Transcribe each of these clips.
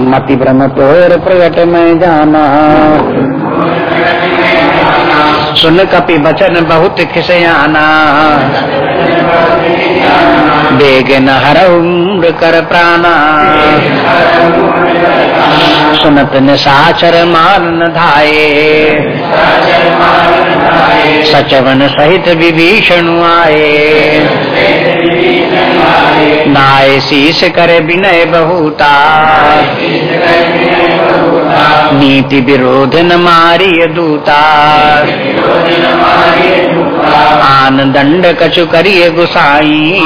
मति भ्रम तोर प्रगट में जाना। सुन कपि बचन बहुत खिसयाना। बेग न हर उम्र कर प्राणा। सुनत निशाचर मान न धाये। सचवन सहित विभीषण आए नाय शीश करे विनय बहुता। नीति विरोध न मारिय दूता। आन दंड कछु करिय गुसाई।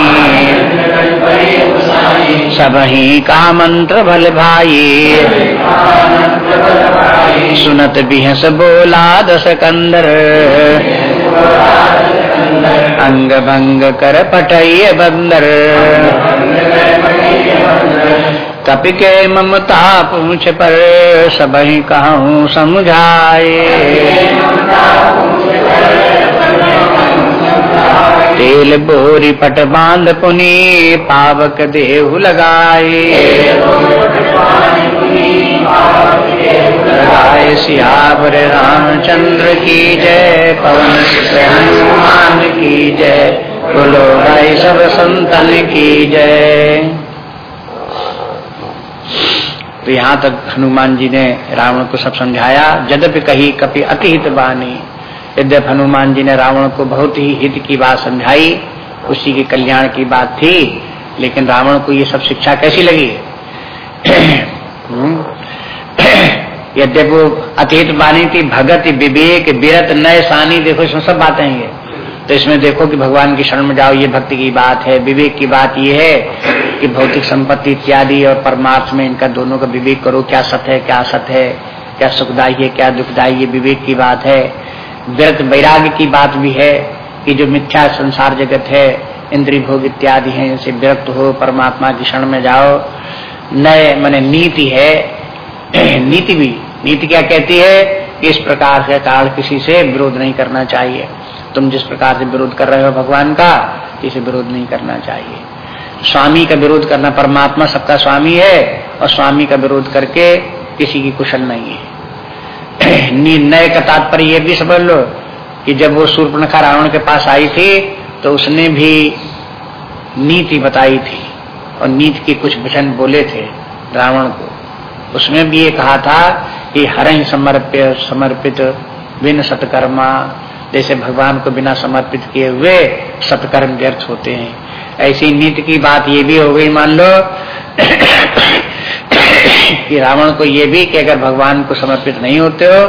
सब ही का मंत्र भल भाई। सुनत बिहस बोला दस कंदर अंग भंग कर पटय बंदर कपि के ममता पूछ पर सब ही कहूँ समझाए तेल बोरी पट बाँध पुनी पावक देहु लगाए लगाए सियावर रामचंद्र की जय, पवन हनुमान की जय, बोलो भाई सब संतन की जय। तो यहाँ तक हनुमान जी ने रावण को सब समझाया। जदप कही कपि अतिहित बानी, यद्यप हनुमान जी ने रावण को बहुत ही हित की बात समझाई, उसी के कल्याण की बात थी, लेकिन रावण को ये सब शिक्षा कैसी लगी? यद्यप अतीत बानी थी भगत, विवेक, विरत, नय, सानी, देखो, इसमें सब बातें हैं तो इसमें देखो कि भगवान की शरण में जाओ, ये भक्ति की बात है, विवेक की बात ये है कि भौतिक संपत्ति इत्यादि और परमार्थ में इनका दोनों का विवेक करो, क्या सत्य है, क्या असत है, क्या सुखदायी है, क्या दुखदायी है विवेक की बात है। व्यर्थ वैराग्य की बात भी है कि जो मिथ्या संसार जगत है इंद्री भोग इत्यादि है इनसे विरक्त हो, परमात्मा की क्षण में जाओ। नए मैंने नीति है, नीति भी नीति क्या कहती है? कि इस प्रकार से काल किसी से विरोध नहीं करना चाहिए। तुम जिस प्रकार से विरोध कर रहे हो भगवान का, इसे विरोध नहीं करना चाहिए। स्वामी का विरोध करना परमात्मा सबका स्वामी है, और स्वामी का विरोध करके किसी की कुशल नहीं है। निर्णय का तात्पर्य यह भी समझ लो कि जब वो सूर्पणखा रावण के पास आई थी तो उसने भी नीति बताई थी, और नीति के कुछ वचन बोले थे रावण को। उसमें भी ये कहा था कि हर ही समर्प्य समर्पित बिन सतकर्मा, जैसे भगवान को बिना समर्पित किए हुए सत्कर्म व्यर्थ होते हैं। ऐसी नीति की बात ये भी हो गई मान लो कि रावण को ये भी कि अगर भगवान को समर्पित नहीं होते हो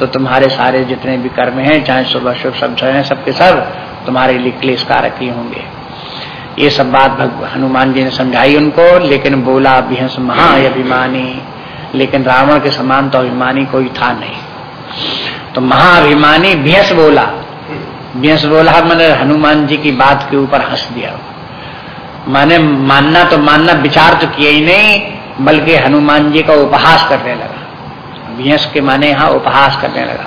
तो तुम्हारे सारे जितने भी कर्म हैं, चाहे शुभ, अशुभ, सब हैं, सबके सब तुम्हारे लिए क्लेश कारक ही होंगे। ये सब बात हनुमान जी ने समझाई उनको, लेकिन बोला अभिहंस महाअभिमानी लेकिन रावण के समान तो अभिमानी कोई था नहीं। तो महाअभिमानी भ्यस बोला। भ्यस बोला, मैंने हनुमान जी की बात के ऊपर हंस दिया। माने मानना तो मानना, विचार तो किया ही नहीं, बल्कि हनुमान जी का उपहास करने लगा। भींस के माने यहाँ उपहास करने लगा।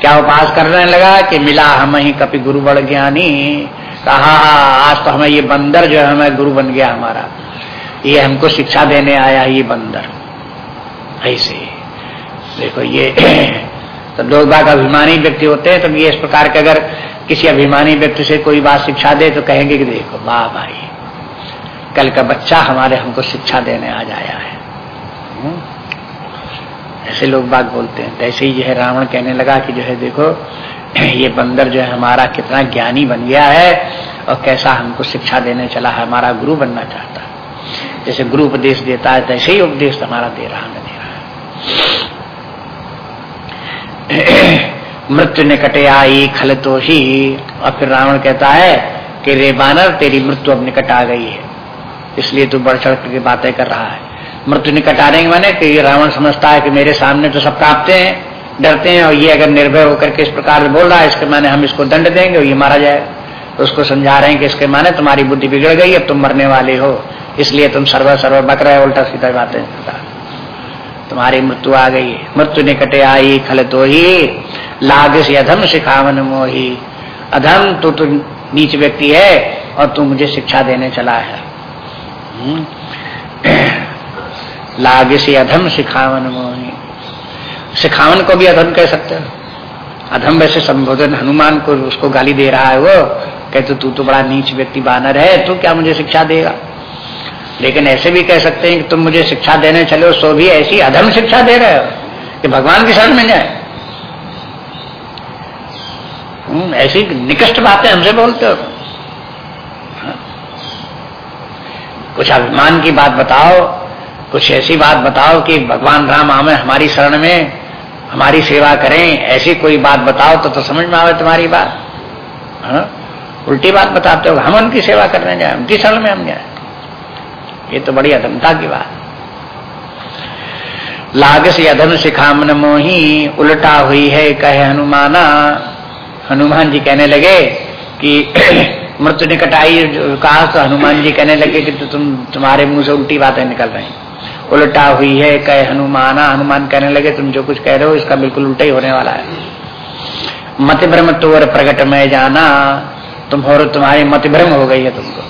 क्या उपहास करने लगा कि मिला हम ही कपि गुरु बड़ ज्ञानी कहा, आज तो हमें ये बंदर जो है, हमें गुरु बन गया हमारा। ये हमको शिक्षा देने आया ये बंदर। ऐसे देखो ये तो लोग बाग अभिमानी व्यक्ति होते हैं तो ये इस प्रकार के अगर किसी अभिमानी व्यक्ति से कोई बात शिक्षा दे तो कहेंगे कि देखो, वाह भाई, कल का बच्चा हमारे हमको शिक्षा देने आ जाया है। हम्म? ऐसे लोग बात बोलते हैं। ऐसे ही जो है रावण कहने लगा कि जो है देखो, ये बंदर जो है हमारा कितना ज्ञानी बन गया है, और कैसा हमको शिक्षा देने चला है, हमारा गुरु बनना चाहता है। जैसे गुरु उपदेश देता है, तैसे ही उपदेश हमारा दे रहा है। मृत्यु निकटे आई खल तो ही। और फिर रावण कहता है कि रे बानर, तेरी मृत्यु अब निकट आ गई है। इसलिए तू बढ़ चढ़ करके बातें कर रहा है। मृत्यु निकट आ रही मैंने कि रावण समझता है कि मेरे सामने तो सब कांपते हैं, डरते हैं, और ये अगर निर्भय होकर के इस प्रकार से बोल रहा है, इसके माने हम इसको दंड देंगे और ये मारा जाएगा तो उसको समझा रहे हैं कि इसके माने तुम्हारी बुद्धि बिगड़ गई, अब तुम मरने वाले हो। इसलिए तुम सर्व सर्व बक रहे उल्टा सीधा बातें तुम्हारी मृत्यु आ गई। मृत्यु निकटे आई, खल तो ही लाग से अधम सिखावन मोही। अधम तो तू नीच व्यक्ति है और तू मुझे शिक्षा देने चला है। हम्म। लाग से अधम सिखावन मोही। सिखावन को भी अधम कह सकते हो। अधम वैसे संबोधन हनुमान को उसको गाली दे रहा है वो। कहते, तू तो बड़ा नीच व्यक्ति, बानर है। तू क्या मुझे शिक्षा देगा? लेकिन ऐसे भी कह सकते हैं कि तुम मुझे शिक्षा देने चलो सो भी ऐसी अधम शिक्षा दे रहे हो कि भगवान की शरण में जाए हम्म, ऐसी निकष्ट बातें हमसे बोलते हो हाँ। कुछ अभिमान की बात बताओ कुछ ऐसी बात बताओ कि भगवान राम हमें हमारी शरण में हमारी सेवा करें ऐसी कोई बात बताओ तो, तो समझ में आवे तुम्हारी बात हा? उल्टी बात बताते हो हम उनकी सेवा करने जाए उनकी शरण में हम जाए ये तो बड़ी अधमता की बात लाग से अधम शिखामन मोही उल्टा हुई है, कहे हनुमाना। हनुमान जी कहने लगे कि मृत्यु निकट आई कहा तो हनुमान जी कहने लगे कि तुम, तुम्हारे मुँह से उल्टी बातें निकल रही उल्टा हुई है, कहे हनुमाना। हनुमान कहने लगे, तुम जो कुछ कह रहे हो, इसका बिल्कुल उल्टा ही होने वाला है। मत भ्रम तोर प्रकट में जाना, तुम हो तुम्हारी मत भ्रम हो गई है तुमको।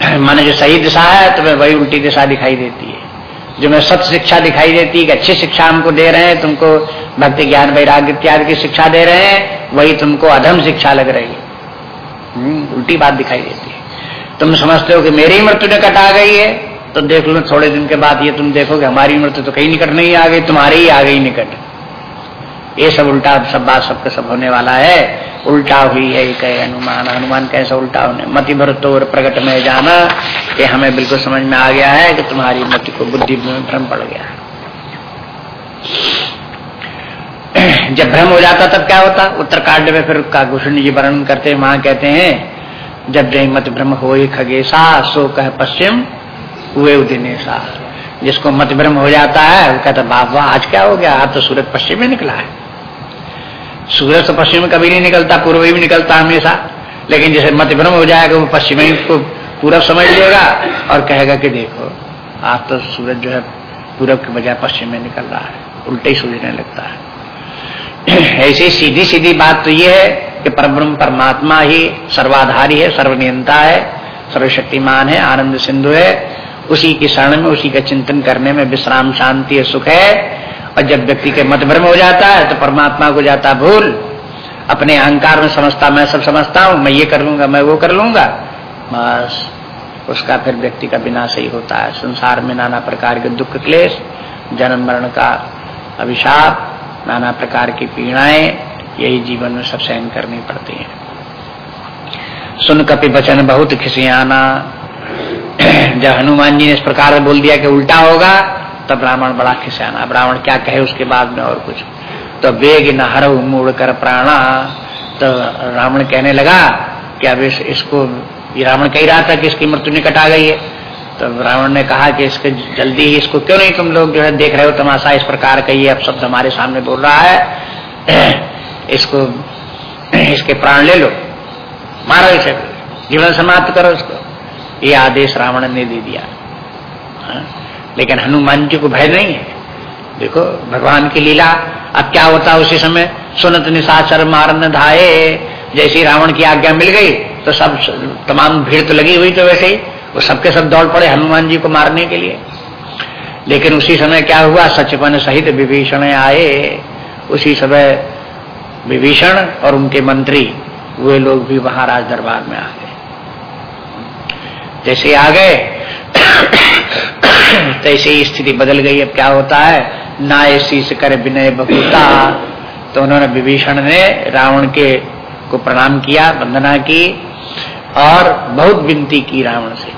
माने जो सही दिशा है तुम्हें वही उल्टी दिशा दिखाई देती है। जो मैं सत्य शिक्षा दिखाई देती है कि अच्छी शिक्षा हमको दे रहे हैं तुमको भक्ति ज्ञान वैराग्य इत्यादि की शिक्षा दे रहे हैं वही तुमको अधम शिक्षा लग रही है। हम्म, उल्टी बात दिखाई देती है। तुम समझते हो कि मेरी मृत्यु निकट आ गई है तो देख लो थोड़े दिन के बाद ये तुम देखो कि हमारी मृत्यु तो कहीं निकट नहीं आ गई तुम्हारी ही आ गई निकट। ये सब उल्टा सब बात सबके सब होने वाला है। उल्टा हुई है कहे हनुमान हनुमान कैसा उल्टा होने? मति भरतो और प्रकट में जाना कि हमें बिल्कुल समझ में आ गया है कि तुम्हारी मति को बुद्धि में भ्रम पड़ गया है। जब भ्रम हो जाता तब क्या होता? उत्तरकांड में फिर का काभूषण जी वर्णन करते वहाँ कहते हैं, जब जय मत भ्रम हो खगेशा सो कह पश्चिम, हुए उदिनेशा जिसको मत भ्रम हो जाता है, वो कहता, बाबा, आज क्या हो गया? आज तो सूरज पश्चिम में निकला है। सूरज तो पश्चिम में कभी नहीं निकलता, पूर्व ही निकलता हमेशा। लेकिन जैसे मत भ्रम हो जाएगा, वो पश्चिम को पूरब समझ लेगा और कहेगा कि देखो, आज तो सूरज जो है पूरब के बजाय पश्चिम में निकल रहा है। उल्टे ही सूझने लगता है। ऐसी सीधी सीधी बात तो ये है कि परब्रह्म परमात्मा ही सर्वाधारी है, सर्वनियंता है, सर्वशक्तिमान है, आनंद सिंधु है। उसी की शरण में, उसी का चिंतन करने में विश्राम, शांति सुख है। और जब व्यक्ति के मत भ्रम हो जाता है तो परमात्मा को जाता भूल। अपने अहंकार में समझता, मैं सब समझता हूँ, मैं ये कर लूँगा, मैं वो कर लूँगा। बस, उसका फिर व्यक्ति का विनाश ही होता है। संसार में नाना प्रकार के दुख, क्लेश, जन्म, मरण का अभिशाप, नाना प्रकार की पीड़ाएँ, यही जीवन में सब सहन करनी पड़ती है। सुन कपि बचन बहुत खिसियाना। जब हनुमान जी ने इस प्रकार बोल दिया कि उल्टा होगा तब रावण बड़ा खिसियाना ब्राह्मण क्या कहे उसके बाद में और कुछ? तो वेग न हर मूड कर प्राणा। तो रावण कहने लगा कि अब इस, इसको रावण कह रहा था कि इसकी मृत्यु निकट आ गई है। तो रावण ने कहा कि इसके जल्दी ही इसको क्यों नहीं तुम लोग जो है देख रहे हो तमाशा इस प्रकार का ये अब शब्द हमारे सामने बोल रहा है। इसको इसके प्राण ले लो। मारो इसे जीवन समाप्त करो इसको। ये आदेश रावण ने दे दिया। हाँ? लेकिन हनुमान जी को भय नहीं है। देखो, भगवान की लीला, अब क्या होता उसी समय? सुनत निशाचर मारन धाये। जैसी रावण की आज्ञा मिल गई तो सब तमाम भीड़ तो लगी हुई तो वैसे ही, वो सबके सब दौड़ पड़े हनुमान जी को मारने के लिए। लेकिन उसी समय क्या हुआ? सचपन सहित विभीषण आए। उसी समय विभीषण और उनके मंत्री, वे लोग भी महाराज दरबार में आ गए। जैसे आ गए तैसे ही स्थिति बदल गई अब क्या होता है? ना शीश कर विनय बहुता तो उन्होंने विभीषण ने रावण के को प्रणाम किया, वंदना की, और बहुत विनती की रावण से।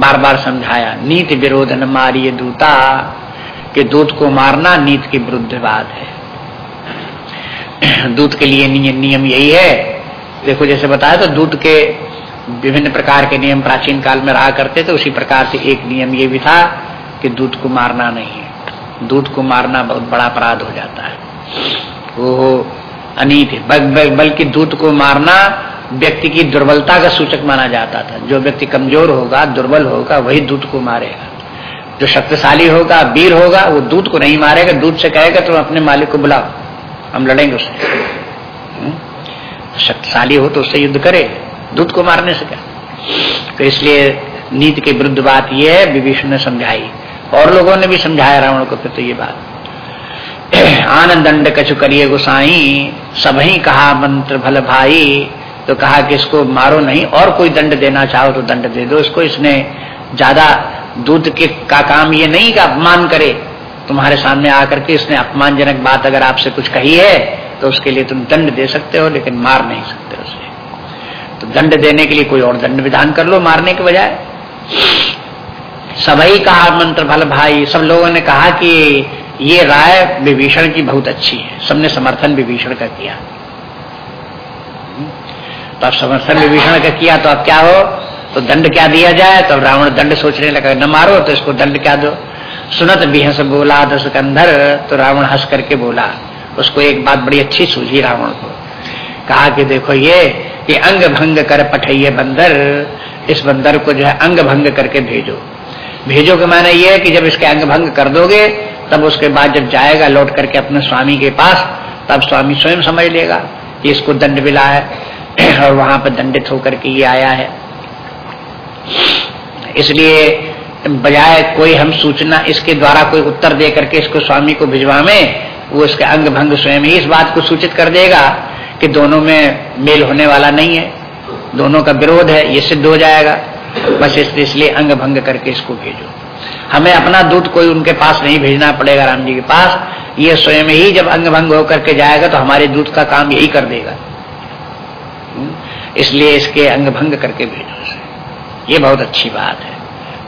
बार बार समझाया, नीति विरोध न मारिय दूता, के दूत को मारना नीत की विरुद्ध बात है। दूत के लिए नियम यही है। देखो, जैसे बताया तो दूत के विभिन्न प्रकार के नियम प्राचीन काल में रहा करते थे उसी प्रकार से एक नियम ये भी था कि दूध को मारना नहीं है। दूध को मारना बहुत बड़ा अपराध हो जाता है। वो अनित। है बल्कि दूध को मारना व्यक्ति की दुर्बलता का सूचक माना जाता था। जो व्यक्ति कमज़ोर होगा, दुर्बल होगा, वही दूध को मारेगा। जो शक्तिशाली होगा, वीर होगा, वो दूध को नहीं मारेगा। दूध से कहेगा, तुम तो अपने मालिक को बुलाओ, हम लड़ेंगे उससे। हम्म? शक्तिशाली हो तो उससे युद्ध करे। दूध को मारने से क्या? तो इसलिए नीति के विरुद्ध बात यह है, विभीषण ने समझाई। और लोगों ने भी समझाया रावण को फिर तो ये बात। आनंद दंड कछु करिए गुसाई ही कहा मंत्र भल भाई। तो कहा कि इसको मारो नहीं, और कोई दंड देना चाहो तो दंड दे दो। इसको इसने ज़्यादा दूध के का काम ये नहीं कि अपमान करे। तुम्हारे सामने आकर के इसने अपमानजनक बात अगर आपसे कुछ कही है तो उसके लिए तुम दंड दे सकते हो, लेकिन मार नहीं सकते उसे तो दंड देने के लिए कोई और दंड विधान कर लो, मारने के बजाय। सभी कहा मंत्र, भल भाई, सब लोगों ने कहा कि ये राय विभीषण की बहुत अच्छी है। सबने समर्थन विभीषण का किया। तो अब समर्थन विभीषण का किया तो अब क्या हो? तो दंड क्या दिया जाए? तो रावण दंड सोचने लगा, न मारो तो इसको दंड क्या दो? सुनत बिहस बोला दस कंधर तो रावण हंस करके बोला। उसको एक बात बड़ी अच्छी सूझी रावण को। कहा कि देखो ये ये अंग भंग कर पठैये बंदर, इस बंदर को जो है अंग भंग करके भेजो। भेजो के माने ये है कि जब इसके अंग भंग कर दोगे, तब उसके बाद जब जाएगा, लौट करके अपने स्वामी के पास, तब स्वामी स्वयं समझ लेगा कि इसको दंड मिला है और वहाँ पर दंडित होकर के ये आया है। इसलिए बजाय कोई हम सूचना इसके द्वारा कोई उत्तर दे करके इसको स्वामी को भिजवा में वो इसके अंग भंग स्वयं ही इस बात को सूचित कर देगा कि दोनों में मेल होने वाला नहीं है। दोनों का विरोध है, ये सिद्ध हो जाएगा। बस इसलिए अंग भंग करके इसको भेजो। हमें अपना दूध कोई उनके पास नहीं भेजना पड़ेगा राम जी के पास। ये स्वयं ही जब अंग भंग होकर के जाएगा तो हमारे दूध का काम यही कर देगा। हम्म? इसलिए इसके अंग भंग करके भेजो ये बहुत अच्छी बात है।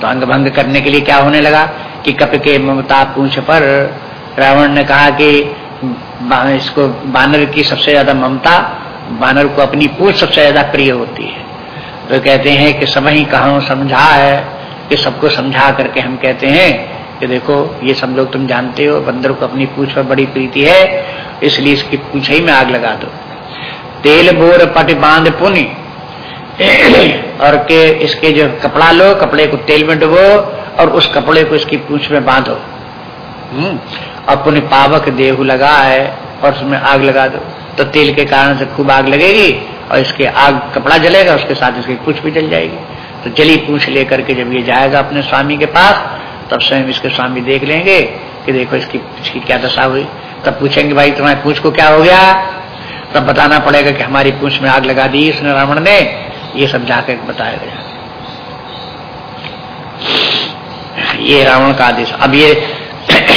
तो अंग भंग करने के लिए क्या होने लगा कि कप के ममता पूछ पर रावण ने कहा कि इसको बानर की सबसे ज़्यादा ममता, बानर को अपनी पूछ सबसे ज़्यादा प्रिय होती है। तो कहते हैं कि सब ही कहा समझा है कि सबको समझा करके हम कहते हैं कि देखो, ये सब लोग तुम जानते हो, बंदर को अपनी पूछ पर बड़ी प्रीति है, इसलिए इसकी पूछ ही में आग लगा दो। तेल, बोर, पट, बाँध, पुनि। और के इसके जो कपड़ा लो, कपड़े को तेल में डुबो और उस कपड़े को इसकी पूछ में बांधो। पुण्य पावक देहू लगा है और उसमें आग लगा दो। तो तेल के कारण से खूब आग लगेगी और इसके आग कपड़ा जलेगा, उसके साथ इसकी पूछ भी जल जाएगी। तो जली पूछ लेकर के जब ये जाएगा अपने स्वामी के पास, तब स्वयं इसके स्वामी देख लेंगे कि देखो इसकी पूछ की क्या दशा हुई। तब पूछेंगे, भाई, तुम्हारी पूछ को क्या हो गया? तब बताना पड़ेगा कि हमारी पूछ में आग लगा दी इसने, रावण ने। ये सब जाकर बताया गया। ये रावण का आदेश। अब ये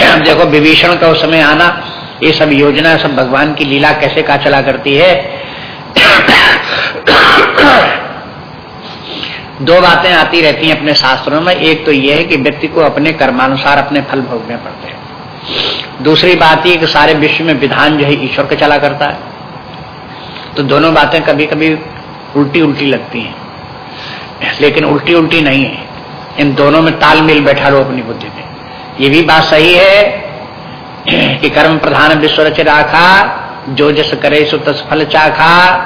अब देखो, विभीषण का उस समय आना, ये सब योजना, सब भगवान की लीला कैसे का चला करती है? दो बातें आती रहती हैं अपने शास्त्रों में। एक तो यह है कि व्यक्ति को अपने कर्मानुसार अपने फल भोगने पड़ते हैं। दूसरी बात यह कि सारे विश्व में विधान जो है ईश्वर का चला करता है। तो दोनों बातें कभी कभी उल्टी उल्टी लगती हैं। लेकिन उल्टी उल्टी नहीं है। इन दोनों में तालमेल बैठा लो अपनी बुद्धि में ये भी बात सही है कि कर्म प्रधान विश्व रच राखा जो जस करे सो तस फल चाखा,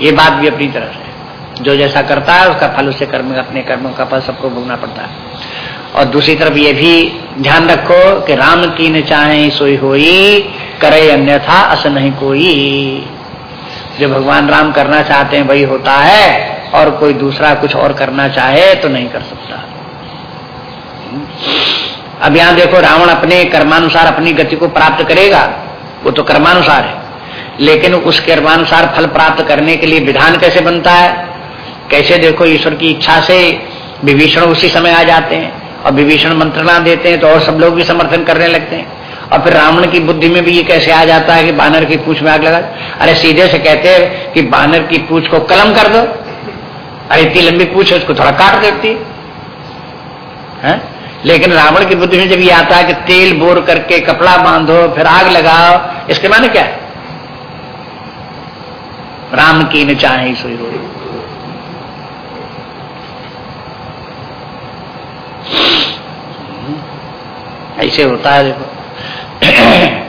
ये बात भी अपनी तरफ़ है। जो जैसा करता है, उसका फल उसे कर्म, अपने कर्मों का फल सबको भोगना पड़ता है। और दूसरी तरफ़ ये भी ध्यान रखो कि राम की न चाहे सोई होई, करे अन्यथा, अस नहीं कोई। जो भगवान राम करना चाहते हैं, वही होता है, और कोई दूसरा कुछ और करना चाहे तो नहीं कर सकता। अब यहाँ देखो रावण अपने कर्मानुसार अपनी गति को प्राप्त करेगा, वो तो कर्मानुसार है। लेकिन उस कर्मानुसार फल प्राप्त करने के लिए विधान कैसे बनता है? कैसे देखो ईश्वर की इच्छा से विभीषण उसी समय आ जाते हैं और विभीषण मंत्रणा देते हैं तो और सब लोग भी समर्थन करने लगते हैं। और फिर रावण की बुद्धि में भी ये कैसे आ जाता है कि बानर की पूछ में आग लगा अरे सीधे से कहते हैं कि बानर की पूछ को कलम कर दो। अरे इतनी लंबी पूछ है, उसको थोड़ा काट देती है? लेकिन रावण की बुद्धि में जब यह आता है कि तेल बोर करके कपड़ा बांधो, फिर आग लगाओ, इसके माने क्या? है राम की न चाहे सोई हो ऐसे होता है देखो।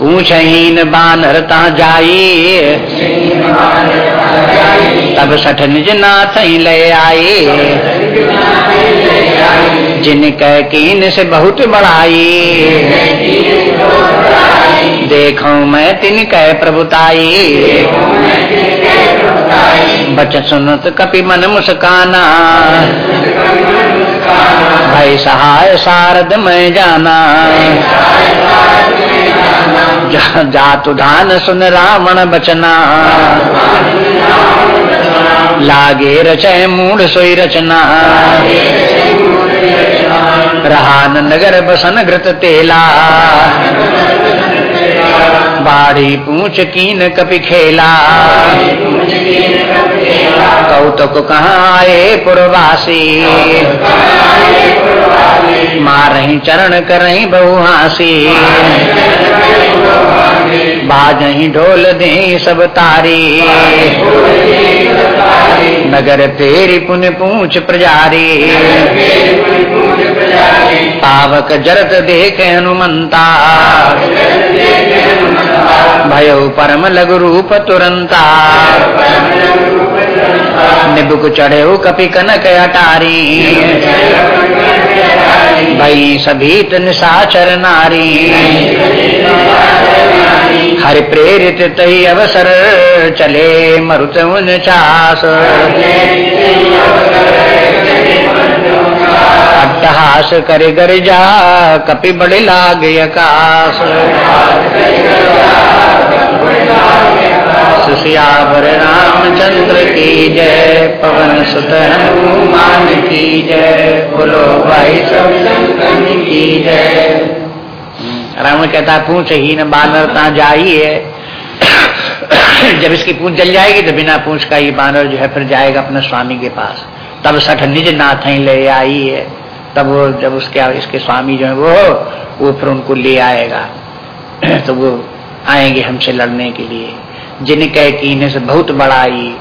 पूछहीन बानरता जाई। तब सठ निज नाथ ले आए जिन कह कीन से बहुत बढ़ाई देखो मैं तिन कह प्रभुताई बच सुनत कपि मन मुस्काना। भाई सहाय सारद मैं जाना। जातु धान सुन रावण बचना। लागे रचय मूढ़ सोई रचना। रहान नगर बसन घृत तेला। बाढ़ी पूछ कीन कपि खेला। कौतुक कहाँ आए पुरवासी। मारही चरण करही बहुहासी। बाजही ढोल दे सब तारी। नगर तेरी पुन पूछ प्रजारी पावक जरत देख हनुमंता। भयो परम लघु रूप तुरंता। निबुक चढ़े कपि कनक अटारी। भई सभी निशाचर नारी। हरि प्रेरित तही अवसर चले मरुत चास। अट्टहास करे गरिजा कपि बड़े लागे आकाश। सुशियावर रामचंद्र की जय, पवन सुत हनुमान की जय, बोलो भाई सब की जय। रावण कहता पूछ ही न बानरता जाई है। जब इसकी पूछ जल जाएगी तो बिना पूछ का ये बानर जो है फिर जाएगा अपने स्वामी के पास। तब सठ निज नाथ ले आई है। तब वो, जब उसके इसके स्वामी जो है, वो वो फिर उनको ले आएगा। तो वो आएँगे हमसे लड़ने के लिए। जिनके कीने से बहुत बड़ाई,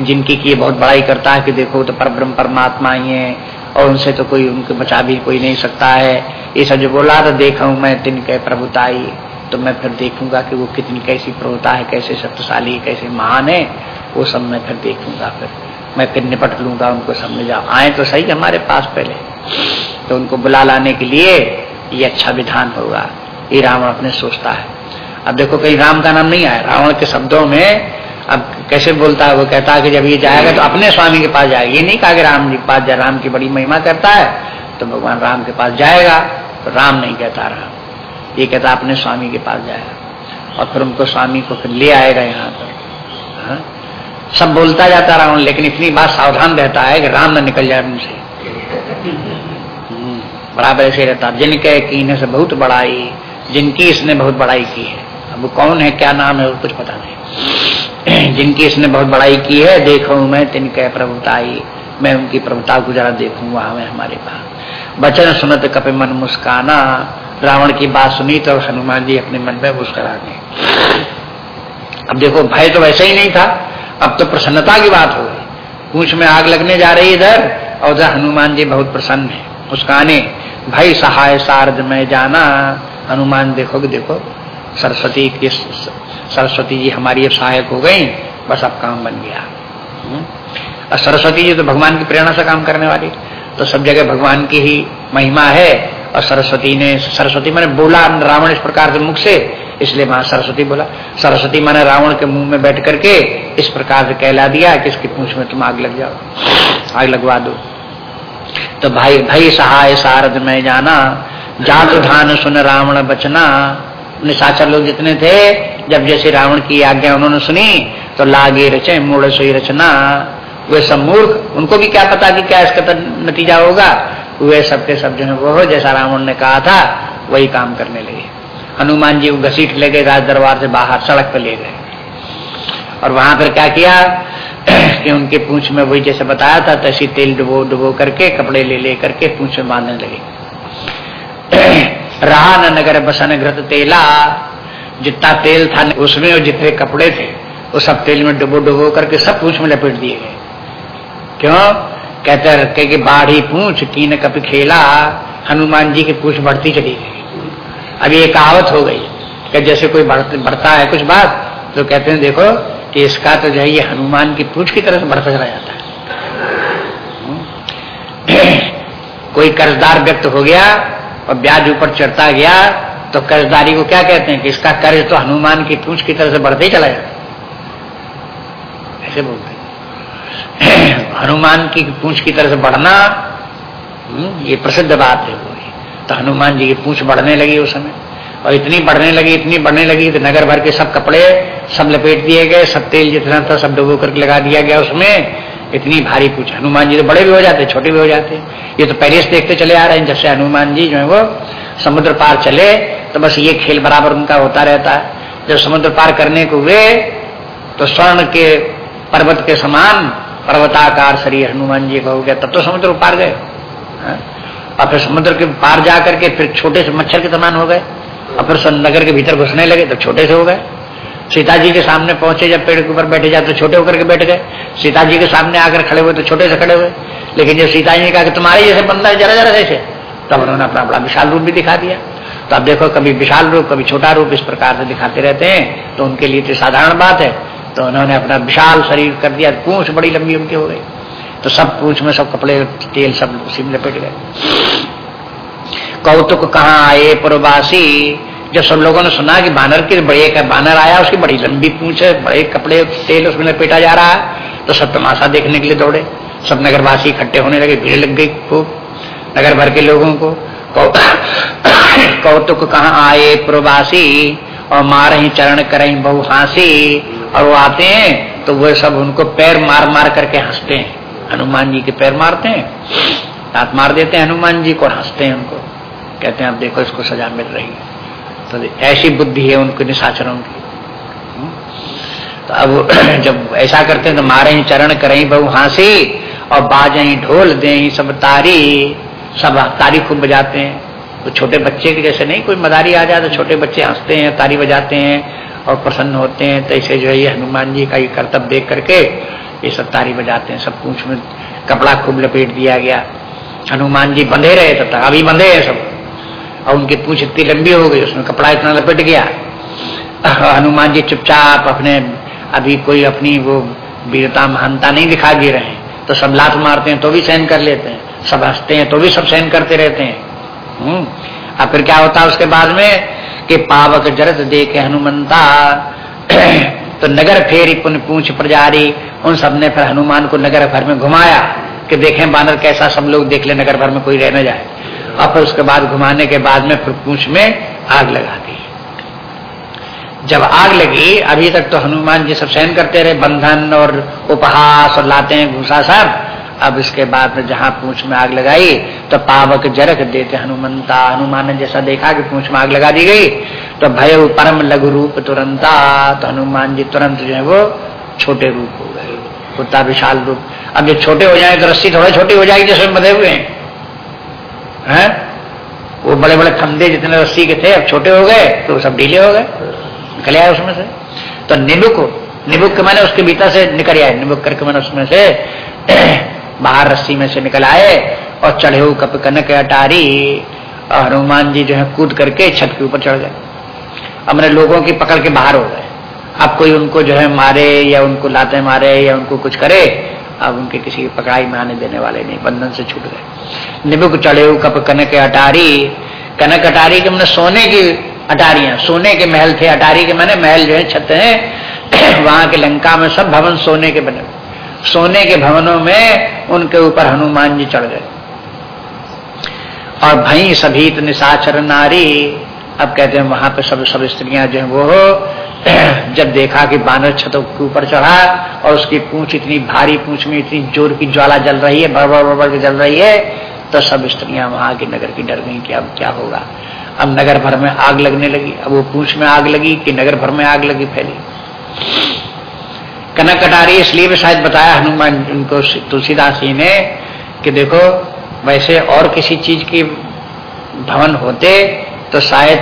जिनकी की बहुत बड़ाई करता है कि देखो तो परब्रह्म परमात्मा ही है, और उनसे तो कोई, उनके बचा भी कोई नहीं सकता है। ये सब जो बोला तो देखा हूँ मैं तिनके प्रभुताई तो मैं फिर देखूँगा कि वो कितनी कैसी प्रभुता है, कैसे शक्तिशाली, कैसे महान है, वो सब मैं फिर देखूँगा फिर। मैं फिर निपट लूँगा उनको समझा आए तो सही हमारे पास पहले। तो उनको बुला लाने के लिए ये अच्छा विधान होगा। ये रावण अपने सोचता है। अब देखो कहीं राम का नाम नहीं आया। रावण के शब्दों में अब कैसे बोलता है? वो कहता है कि जब ये जाएगा तो अपने स्वामी के पास जाएगा। ये नहीं कहा कि राम जी के पास जाए राम की बड़ी महिमा करता है तो भगवान राम के पास जाएगा। तो राम नहीं कहता राम। ये कहता अपने स्वामी के पास जाएगा। और फिर उनको स्वामी को फिर ले आएगा यहाँ? सब बोलता जाता रावण लेकिन इतनी बात सावधान रहता है कि राम न निकल जाए उनसे हम्म, बराबर ऐसे रहता जिनके कीने से बहुत बड़ाई जिनकी इसने बहुत बड़ाई की है। अब कौन है क्या नाम है वो कुछ पता नहीं। जिनकी इसने बहुत बड़ाई की है देखो मैं तिनके प्रभुताई मैं उनकी प्रभुता को जरा देखूँ वहाँ में हमारे पास। वचन सुनत कपे मन मुस्काना रावण की बात सुनी तो हनुमान जी अपने मन में मुस्करा गए। अब देखो भय तो वैसे ही नहीं था। अब तो प्रसन्नता की बात हो गई। पूछ में आग लगने जा रही इधर, और उधर हनुमान जी बहुत प्रसन्न है। मुस्काने भाई सहाय सारद में जाना। हनुमान, देखो देखो, सरस्वती की सरस्वती जी हमारी अब सहायक हो गई, बस अब काम बन गया। हम्म? और सरस्वती जी तो भगवान की प्रेरणा से काम करने वाली। तो सब जगह भगवान की ही महिमा है। और सरस्वती ने, सरस्वती मैंने बोला रावण इस प्रकार के मुख से इसलिए वहाँ सरस्वती बोला, सरस्वती मैंने रावण के मुँह में बैठ करके इस प्रकार से कहला दिया कि इसकी पूछ में तुम आग लग जाओ, आग लगवा दो। तो भाई भाई सहाय सारद, में जाना जात धान सुन रावण बचना। निशाचर लोग जितने थे, जब जैसे रावण की आज्ञा उन्होंने सुनी तो लागे रचे मूड सोई रचना। वे सब मूर्ख, उनको भी क्या पता कि क्या इसका नतीजा होगा? वे सबके सब जो है वो जैसा रावण ने कहा था, वही काम करने लगे। हनुमान जी को घसीट ले गए राज दरबार से बाहर सड़क पर ले गए। और वहाँ पर क्या किया? कि उनके पूछ में वही जैसे बताया था, तैसी तेल डुबो डुबो करके, कपड़े ले ले करके पूछ में बांधने लगे। रहा न नगर बसन घृत तेला, जितना तेल था उसमें और जितने कपड़े थे, वो सब तेल में डुबो डुबो करके सब पूछ में लपेट दिए गए। क्यों? कहते कि बाढ़ी पूछ न कभी खेला, हनुमान जी की पूछ बढ़ती चली गई। अब ये कहावत हो गई कि जैसे कोई बढ़ता है कुछ बात तो कहते हैं देखो कि इसका तो जो है ये हनुमान की पूछ की तरह से बढ़ता चला जाता है। कोई कर्जदार व्यक्त हो गया और ब्याज ऊपर चढ़ता गया तो कर्जदारी को क्या कहते हैं कि इसका कर्ज तो हनुमान की पूछ की तरह से बढ़ते ही चला जाता ऐसे बोलते हनुमान की पूछ की तरह से बढ़ना हम्म, ये प्रसिद्ध बात है। तो हनुमान जी की पूछ बढ़ने लगी उस समय। और इतनी बढ़ने लगी, इतनी बढ़ने लगी तो नगर भर के सब कपड़े, सब लपेट दिए गए, सब तेल जितना था, सब डुबो करके लगा दिया गया उसमें। इतनी भारी पूछ। हनुमान जी तो बड़े भी हो जाते, छोटे भी हो जाते। ये तो पहले से देखते चले आ रहे हैं, जैसे हनुमान जी जो है वो समुद्र पार चले तो बस ये खेल बराबर उनका होता रहता है। जब समुद्र पार करने को हुए तो स्वर्ण के पर्वत के समान पर्वताकार शरीर हनुमान जी का हो गया, तब तो समुद्र पार गए। हाँ? और फिर समुद्र के पार जा करके फिर छोटे से मच्छर के समान हो गए। और फिर नगर के भीतर घुसने लगे तो छोटे से हो गए। सीता जी के सामने पहुँचे, जब पेड़ के ऊपर बैठे जाते तो छोटे होकर के बैठ गए। सीता जी के सामने आकर खड़े हुए तो छोटे से खड़े हुए। लेकिन जब सीता जी ने कहा कि तुम्हारे जैसे बंदा जरा जरा जैसे, तब उन्होंने अपना बड़ा विशाल रूप भी दिखा दिया। तो अब देखो, कभी विशाल रूप, कभी छोटा रूप इस प्रकार से दिखाते रहते हैं। तो उनके लिए तो साधारण बात है। तो उन्होंने अपना विशाल शरीर कर दिया, पूछ बड़ी लंबी उनकी हो गई। तो सब पूछ में सब कपड़े, तेल सब उसी में लपेट गए। कौतुक कहाँ आए प्रवासी? जब सब लोगों ने सुना कि बानर की बड़े का बानर आया, उसकी बड़ी लंबी पूछ है, बड़े कपड़े तेल उसमें लपेटा जा रहा है तो सब तमाशा देखने के लिए दौड़े। सब नगरवासी इकट्ठे होने लगे, भीड़ लग गई खूब, नगर भर के लोगों को। कौतुक कहाँ आए प्रवासी? और मार ही चरण करें बहु हासी और वो आते हैं तो वो सब उनको पैर मार मार करके हँसते हैं। हनुमान जी के पैर मारते हैं दांत मार देते हैं हनुमान जी को हँसते हैं उनको। कहते हैं, अब देखो, इसको सजा मिल रही है। तो ऐसी बुद्धि है उनको निशाचरों की। तो अब जब ऐसा करते हैं तो मारे ही चरण, करें बहु हासी, और बाजे ढोल, दे सब तारी। सब तारी खूब बजाते हैं। तो छोटे बच्चे के जैसे नहीं, कोई मदारी आ जाए तो छोटे बच्चे हँसते हैं, तारी बजाते हैं, और प्रसन्न होते हैं। तो ऐसे जो है, ये हनुमान जी का ये कर्तव्य देख करके ये सब तारी बजाते हैं, सब पूछ में कपड़ा खूब लपेट दिया गया। हनुमान जी बंधे रहे तब तक, अभी बंधे हैं सब। और उनकी पूछ इतनी लंबी हो गई, उसमें कपड़ा इतना लपेट गया। हनुमान जी चुपचाप अपने, अभी कोई अपनी वो वीरता महानता नहीं दिखा दे रहे हैं। तो सब लात मारते हैं तो भी सहन कर लेते हैं। सब हँसते हैं तो भी सब सहन करते रहते हैं। हम्म। अब फिर क्या होता है उसके बाद में? कि पावक जरत दे के हनुमंता तो नगर फेरी पुन पूछ प्रजारी, उन सबने फिर हनुमान को नगर भर में घुमाया कि देखें बानर कैसा सब लोग देख ले, नगर भर में कोई रह न जाए। और फिर उसके बाद घुमाने के बाद में फिर पूछ में आग लगा दी। जब आग लगी, अभी तक तो हनुमान जी सब सहन करते रहे, बंधन और उपहास और लाते हैं घुसा सब अब इसके बाद जहाँ पूछ में आग लगाई तो पावक जरक देते हनुमंता। हनुमान ने जैसा देखा कि पूछ में आग लगा दी गई तो भय परम लघु रूप तुरंता। तो हनुमान जी तुरंत जो है वो छोटे रूप हो गए। कुत्ता विशाल रूप। अब जो छोटे हो जाए तो रस्सी थोड़े छोटी हो जाएगी जैसे बधे हुए हैं। है? वो बड़े बड़े खंधे जितने रस्सी के थे, अब छोटे हो गए तो सब ढीले हो गए। निकल आए उसमें से। तो निबुक निबुक के मैंने उसके भीतर से निकल आए। निबुक करके मैंने उसमें से बाहर रस्सी में से निकल आए और चढ़े कप कनक अटारी और हनुमान जी जो है कूद करके छत के ऊपर चढ़ गए। अब मैंने लोगों की पकड़ के बाहर हो गए। अब कोई उनको जो है मारे या उनको लाते मारे या उनको कुछ करे, अब उनके किसी की पकड़ाई में आने देने वाले नहीं, बंधन से छूट गए। निबुक चढ़े कप कनक अटारी कनक अटारी के मैंने सोने की अटारियाँ, सोने के महल थे, अटारी के मैंने महल जो है, छत है, वहाँ के लंका में सब भवन सोने के बने। सोने के भवनों में उनके ऊपर हनुमान जी चढ़ गए। और भई सभी निशाचर नारी, अब कहते हैं वहाँ पे सब सब स्त्रियाँ जो है वो जब देखा कि बानर छतों के ऊपर चढ़ा और उसकी पूंछ इतनी भारी पूछ में इतनी ज़ोर की ज्वाला जल रही है बड़बड़ बड़बड़ के जल रही है तो सब स्त्रियाँ वहाँ के नगर की डर गई कि अब क्या होगा। अब नगर भर में आग लगने लगी। अब वो पूछ में आग लगी कि नगर भर में आग लगी फैली। कनक कटारी इसलिए भी शायद बताया हनुमान उनको तुलसीदास जी ने कि देखो, वैसे और किसी चीज़ की भवन होते तो शायद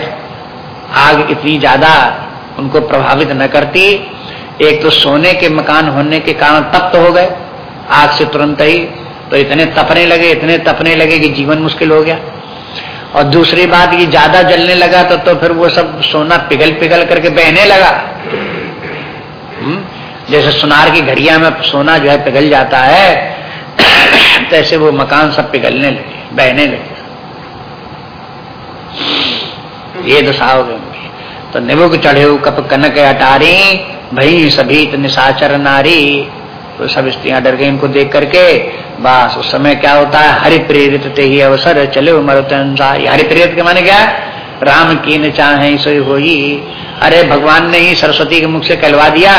आग इतनी ज़्यादा उनको प्रभावित न करती। एक तो सोने के मकान होने के कारण तप्त हो गए, आग से तुरंत ही तो इतने तपने लगे, इतने तपने लगे कि जीवन मुश्किल हो गया। और दूसरी बात ये ज़्यादा जलने लगा तो तो फिर वो सब सोना पिघल पिघल करके बहने लगा। हुँ? जैसे सुनार की घड़िया में सोना जो है पिघल जाता है तैसे वो मकान सब पिघलने लगे, बहने लगे। ये दशा हो गई तो निबुक चढ़े कप कनक अटारी, भई सभी निशाचर नारी। तो सब स्त्रियाँ डर गई इनको देख करके। बस, उस समय क्या होता है? हरि प्रेरित ते ही अवसर चले मरुत हरि प्रेरित के माने क्या? राम की न चाहे सोई हो अरे भगवान ने ही सरस्वती के मुख से कहलवा दिया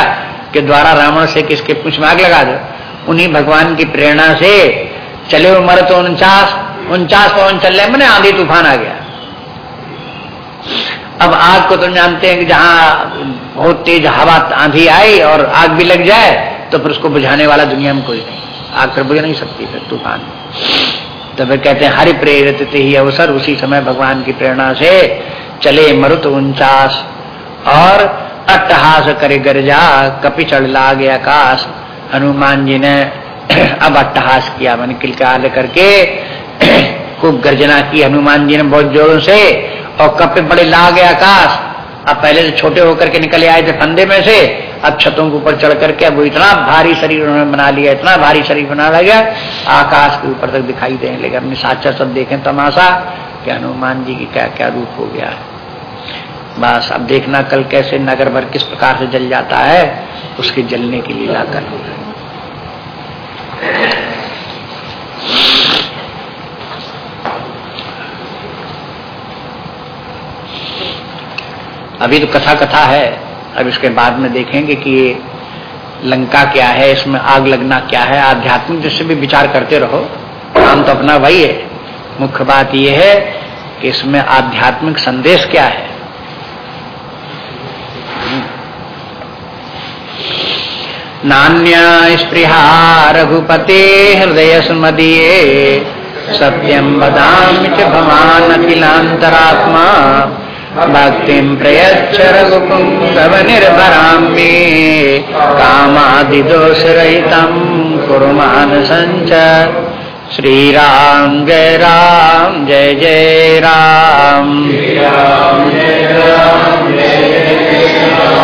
कि द्वारा रावण से किसके पूछ में आग लगा दो। उन्हीं भगवान की प्रेरणा से चले मर तो उनचास उनचास पवन चल रहे मैंने आंधी तूफ़ान आ गया। अब आग को तुम जानते हैं कि जहाँ बहुत तेज हवा आंधी आई और आग भी लग जाए तो फिर उसको बुझाने वाला दुनिया में कोई नहीं। आग फिर बुझ नहीं सकती फिर तूफ़ान। तो फिर कहते हैं, हरि प्रेरित ही अवसर, उसी समय भगवान की प्रेरणा से चले मरुत उनचास और अट्टहास करे गरजा, कपि चढ़ लागे आकाश। हनुमान जी ने अब अट्टहास किया, मैंने किलकार करके। खूब गर्जना की हनुमान जी ने बहुत जोरों से, और कपे बड़े लागे आकाश। अब पहले से छोटे होकर के निकले आए थे फंदे में से, अब छतों के ऊपर चढ़ करके अब इतना भारी शरीर उन्होंने बना लिया, इतना भारी शरीर बना लिया आकाश के ऊपर तक दिखाई देने लगे। अपने साक्षात सब देखें तमाशा कि हनुमान जी की क्या क्या रूप हो गया है। बस, अब देखना कल कैसे नगर भर किस प्रकार से जल जाता है, उसके जलने की लीला कर अभी तो कथा कथा है, अब इसके बाद में देखेंगे कि ये लंका क्या है, इसमें आग लगना क्या है। आध्यात्मिक दृष्टि भी विचार करते रहो। काम तो अपना वही है। मुख्य बात यह है कि इसमें आध्यात्मिक संदेश क्या है? नान्या स्पृहा रघुपते हृदय स्मदीये सत्यम बदामि च भवान् अखिलान्तरात्मा भक्तिं प्रयच्छ रघुपुङ्गव निर्भरां मे कामादिदोषरहितं कुर्मान् सञ्च श्रीराम जय राम जय जय राम।